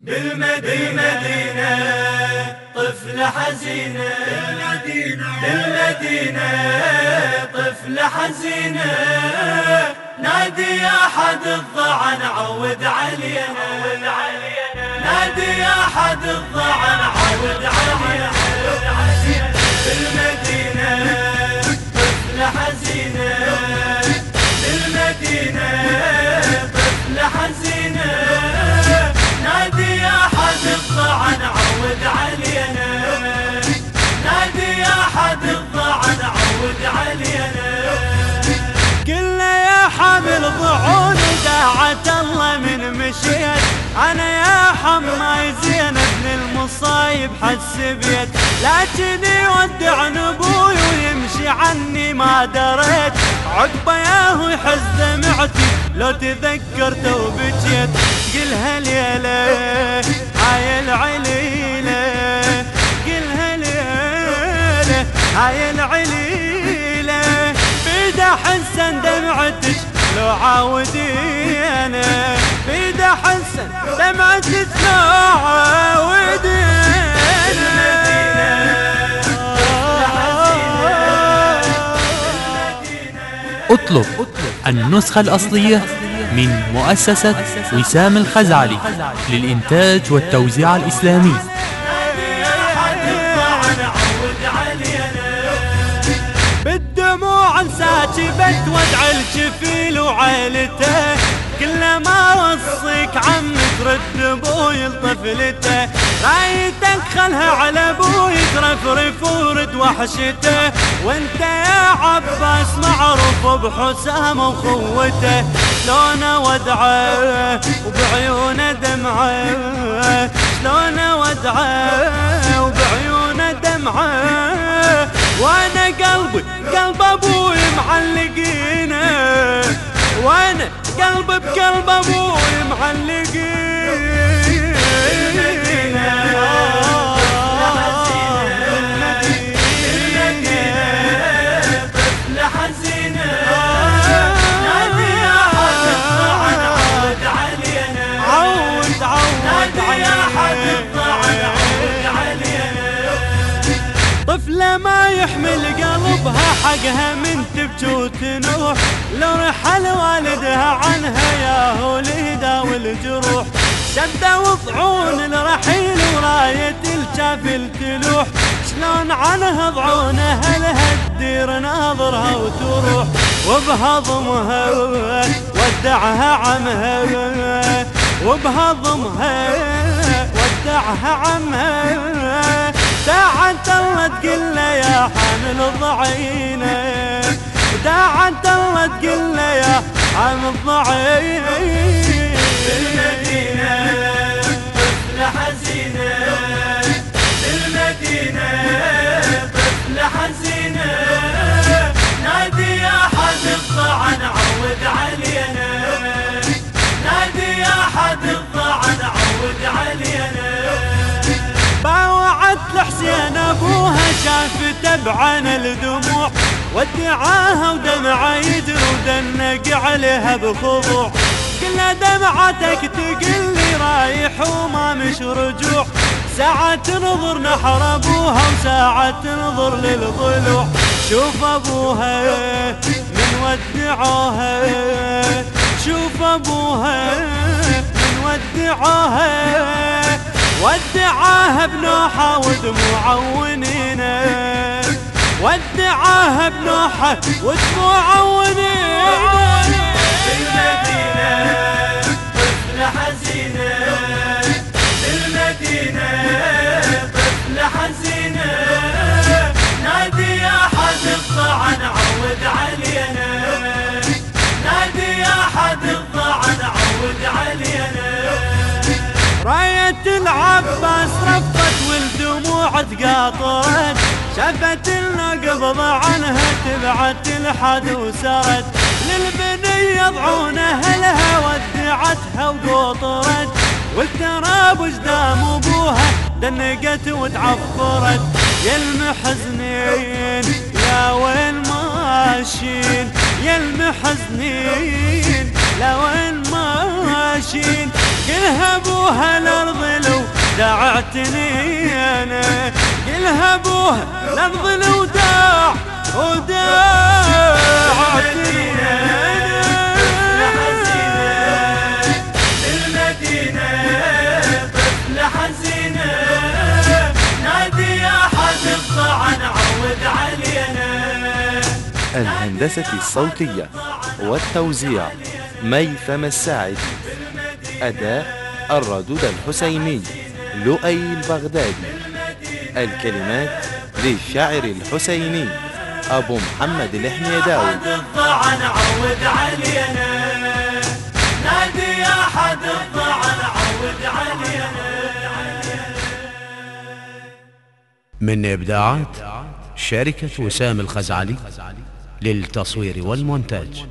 بالمدينة طفلة حزينة. بالمدينة طفلة حزينة. نادي يا حد الضعن عود علينا. نادي يا حد الضعن عود علينا. بالمدينة مشيت أنا يا حماي زين ابن المصايب حس بيت. لكن يودع أبوي ويمشي عني ما دريت. عقبة ياهو يحز دمعتي لو تذكرته وبجيت قلها ليلة هاي العليلة قلها ليلة هاي العليلة بيد حسن دمعتك لو عاودي أنا بيد لو عاودي اطلب النسخة الأصلية من مؤسسة وسام الخزعلي للإنتاج والتوزيع الإسلامي. بالدموع انساكبت ودع الجفيل وعيلته كلما وصيك عم ترد أبوي لطفلته. رايتك خلها على أبوي ترفرف ورد وحشته. وأنت يا عباس معروف بحسام وخوته شلون ودعه وبعيونه دمعه؟ شلون ودعه وبعيونه دمعه؟ وأنا قلبي قلب أبوي معلقينه. وأنا قلب بقلب أبوي معلقين. طفلة ما يحمل قلبها حقها من تبكي وتنوح لو رحل والدها عنها يا الهدى والجروح. شدة وضعون الرحيل وراية الجافل تلوح. شلون عنها ضعونها لها تدير ناظرها وتروح. وبهضمها ودعها عمها. وبهضمها ودعها عمها. داعت الله تقول له يا حامل ضعينه داعت الله تقول له يا حامل ضعينه بالمدينة طفلة حزينة بالمدينة طفلة حزينة نادي يا حد الضعن عود علينا لحسين ابوها شافته بعين الدموع ودعاها ودمعه يجري ودنق عليها بخضوع. قلنا دمعتك تقل لي رايح وما مش رجوع. ساعة تنظر نحر أبوها وساعة تنظر للضلوع. شوف أبوها من ودعوها شوف أبوها من ودعوها ودعاها بنوحة ودموع ونينة. ودعاها بنوحة ودموع ونينة. بالمدينة طفلة حزينة بالمدينة راية العباس رفت والدموع تقاطرت شفت النقبض عنها تبعت الحد وسرت. للبنية ضعونها لها ودعتها وقطرت. والتراب وجدام أبوها دنقت وتعفرت. يا المحزنين يا وين ماشين يا المحزنين دععتني أنا. قلها ابوها لفظ الوداع وداعتني الهندسة الصوتية والتوزيع ميثم الساعدي أداء الردود الحسيني. لؤي البغدادي. الكلمات للشاعر الحسيني أبو محمد الحميداوي. حد الطعن عود علينا. نادي يا حد الطعن عود علينا. من إبداعات شركة وسام الخزعلي للتصوير والمونتاج.